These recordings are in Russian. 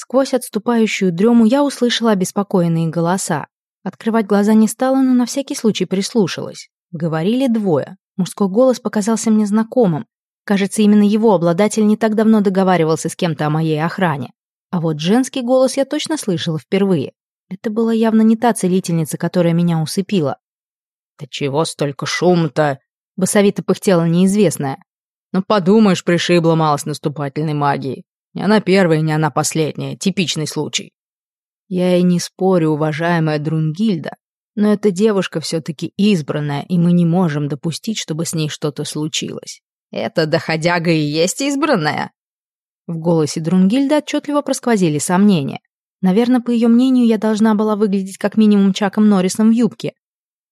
Сквозь отступающую дрему я услышала обеспокоенные голоса. Открывать глаза не стала, но на всякий случай прислушалась. Говорили двое. Мужской голос показался мне знакомым. Кажется, именно его обладатель не так давно договаривался с кем-то о моей охране. А вот женский голос я точно слышала впервые. Это была явно не та целительница, которая меня усыпила. «Да чего столько шум-то?» — басовито пыхтела неизвестная. «Ну подумаешь, пришибла мало наступательной магией. Не она первая, не она последняя. Типичный случай». Я и не спорю, уважаемая Друнгильда, но эта девушка все-таки избранная, и мы не можем допустить, чтобы с ней что-то случилось. «Это доходяга и есть избранная?» В голосе Друнгильды отчетливо просквозили сомнения. Наверное, по ее мнению, я должна была выглядеть как минимум Чаком Норрисом в юбке.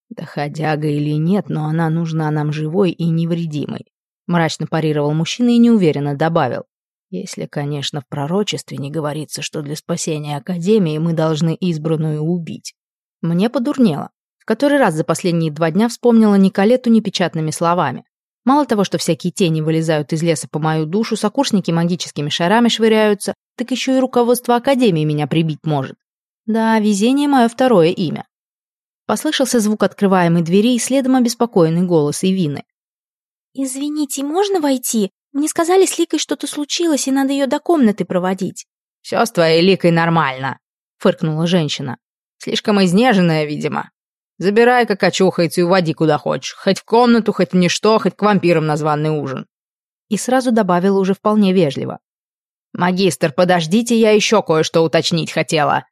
«Доходяга или нет, но она нужна нам живой и невредимой», мрачно парировал мужчина и неуверенно добавил. «Если, конечно, в пророчестве не говорится, что для спасения Академии мы должны избранную убить». Мне подурнело. В который раз за последние два дня вспомнила Николету непечатными словами. Мало того, что всякие тени вылезают из леса по мою душу, сокурсники магическими шарами швыряются, так еще и руководство Академии меня прибить может. Да, везение мое второе имя. Послышался звук открываемой двери и следом обеспокоенный голос Ивины. «Извините, можно войти? Мне сказали, с Ликой что-то случилось, и надо ее до комнаты проводить». «Все с твоей Ликой нормально», — фыркнула женщина. «Слишком изнеженная, видимо. Забирай, как очухается, и уводи куда хочешь. Хоть в комнату, хоть в ничто, хоть к вампирам на званый ужин». И сразу добавила уже вполне вежливо. «Магистр, подождите, я еще кое-что уточнить хотела».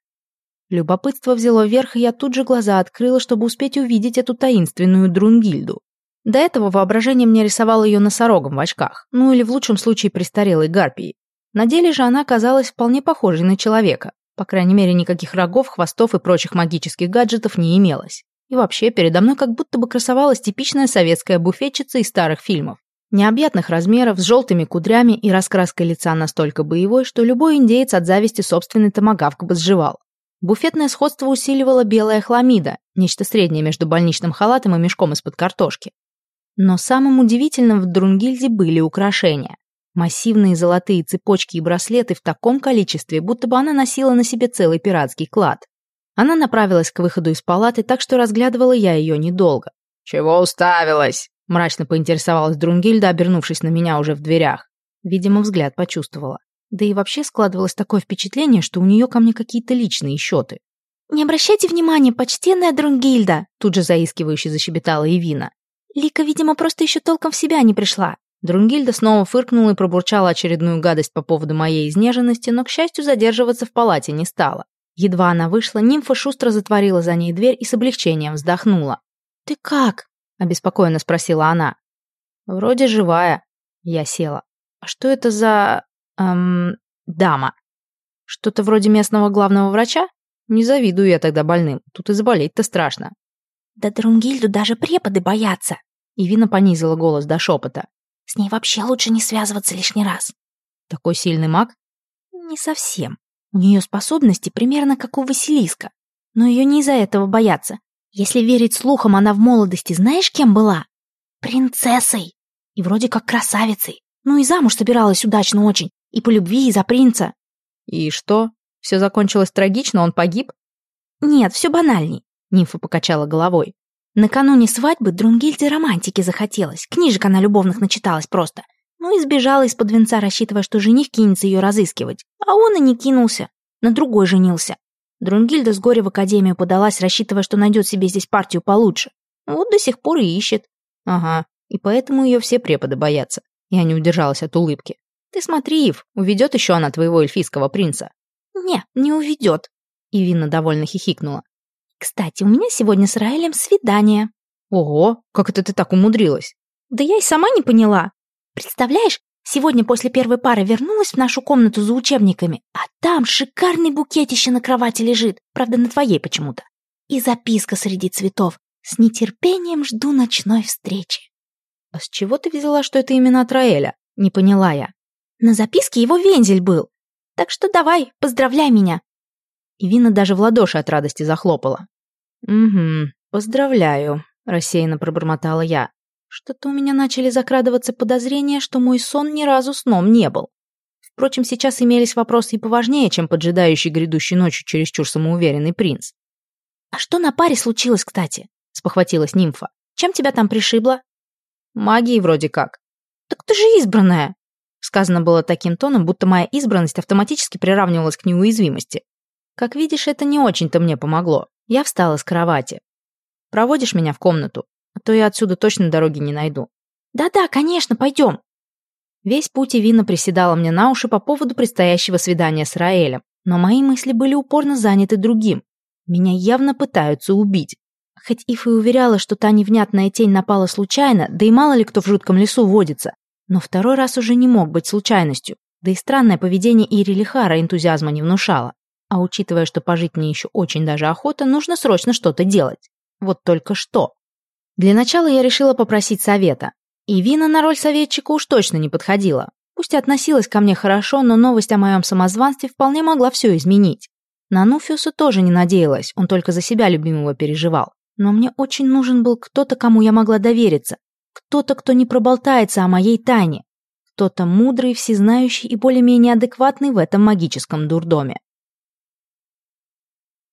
Любопытство взяло верх, и я тут же глаза открыла, чтобы успеть увидеть эту таинственную Друнгильду. До этого воображение мне рисовало ее носорогом в очках, ну или в лучшем случае престарелой гарпией. На деле же она казалась вполне похожей на человека. По крайней мере, никаких рогов, хвостов и прочих магических гаджетов не имелось. И вообще, передо мной как будто бы красовалась типичная советская буфетчица из старых фильмов. Необъятных размеров, с желтыми кудрями и раскраской лица настолько боевой, что любой индеец от зависти собственный томагавк бы сживал. Буфетное сходство усиливало белая хламида, нечто среднее между больничным халатом и мешком из-под картошки. Но самым удивительным в Друнгильде были украшения. Массивные золотые цепочки и браслеты в таком количестве, будто бы она носила на себе целый пиратский клад. Она направилась к выходу из палаты, так что разглядывала я ее недолго. «Чего уставилась?» – мрачно поинтересовалась Друнгильда, обернувшись на меня уже в дверях. Видимо, взгляд почувствовала. Да и вообще складывалось такое впечатление, что у нее ко мне какие-то личные счеты. «Не обращайте внимания, почтенная Друнгильда!» Тут же заискивающе защебетала Ивина. «Лика, видимо, просто еще толком в себя не пришла». Друнгильда снова фыркнула и пробурчала очередную гадость по поводу моей изнеженности, но, к счастью, задерживаться в палате не стала. Едва она вышла, нимфа шустро затворила за ней дверь и с облегчением вздохнула. «Ты как?» — обеспокоенно спросила она. «Вроде живая». Я села. «А что это за... эм... дама? Что-то вроде местного главного врача? Не завидую я тогда больным. Тут и заболеть-то страшно». «Да Друнгильду даже преподы боятся!» Ивина понизила голос до шепота. «С ней вообще лучше не связываться лишний раз». «Такой сильный маг?» «Не совсем. У нее способности примерно как у Василиска. Но ее не из-за этого боятся. Если верить слухам, она в молодости знаешь, кем была? Принцессой. И вроде как красавицей. Ну и замуж собиралась удачно очень. И по любви, и за принца. И что? Все закончилось трагично, он погиб? Нет, все банальней. Нимфа покачала головой. Накануне свадьбы Друнгильде романтики захотелось. Книжек она любовных начиталась просто. Ну и сбежала из-под венца, рассчитывая, что жених кинется ее разыскивать. А он и не кинулся. На другой женился. Друнгильда с горя в академию подалась, рассчитывая, что найдет себе здесь партию получше. Вот до сих пор и ищет. Ага, и поэтому ее все преподы боятся. Я не удержалась от улыбки. Ты смотри, Ив, уведет еще она твоего эльфийского принца. Не, не уведет. Ивина довольно хихикнула. Кстати, у меня сегодня с Раэлем свидание. Ого, как это ты так умудрилась? Да я и сама не поняла. Представляешь, сегодня после первой пары вернулась в нашу комнату за учебниками, а там шикарный букетище на кровати лежит, правда, на твоей почему-то. И записка среди цветов. С нетерпением жду ночной встречи. А с чего ты взяла, что это именно от Раэля? Не поняла я. На записке его вензель был. Так что давай, поздравляй меня. И Вина даже в ладоши от радости захлопала. «Угу, поздравляю», — рассеянно пробормотала я. Что-то у меня начали закрадываться подозрения, что мой сон ни разу сном не был. Впрочем, сейчас имелись вопросы и поважнее, чем поджидающий грядущей ночью чересчур самоуверенный принц. «А что на паре случилось, кстати?» — спохватилась нимфа. «Чем тебя там пришибло?» «Магией вроде как». «Так ты же избранная!» Сказано было таким тоном, будто моя избранность автоматически приравнивалась к неуязвимости. Как видишь, это не очень-то мне помогло. Я встала с кровати. «Проводишь меня в комнату? А то я отсюда точно дороги не найду». «Да-да, конечно, пойдем!» Весь путь Ивина приседала мне на уши по поводу предстоящего свидания с Раэлем, но мои мысли были упорно заняты другим. Меня явно пытаются убить. Хоть Иф и уверяла, что та невнятная тень напала случайно, да и мало ли кто в жутком лесу водится, но второй раз уже не мог быть случайностью, да и странное поведение Ири Лихара энтузиазма не внушало. А учитывая, что пожить мне еще очень даже охота, нужно срочно что-то делать. Вот только что. Для начала я решила попросить совета. И Вина на роль советчика уж точно не подходила. Пусть относилась ко мне хорошо, но новость о моем самозванстве вполне могла все изменить. На Нуфиуса тоже не надеялась, он только за себя любимого переживал. Но мне очень нужен был кто-то, кому я могла довериться. Кто-то, кто не проболтается о моей тайне. Кто-то мудрый, всезнающий и более-менее адекватный в этом магическом дурдоме.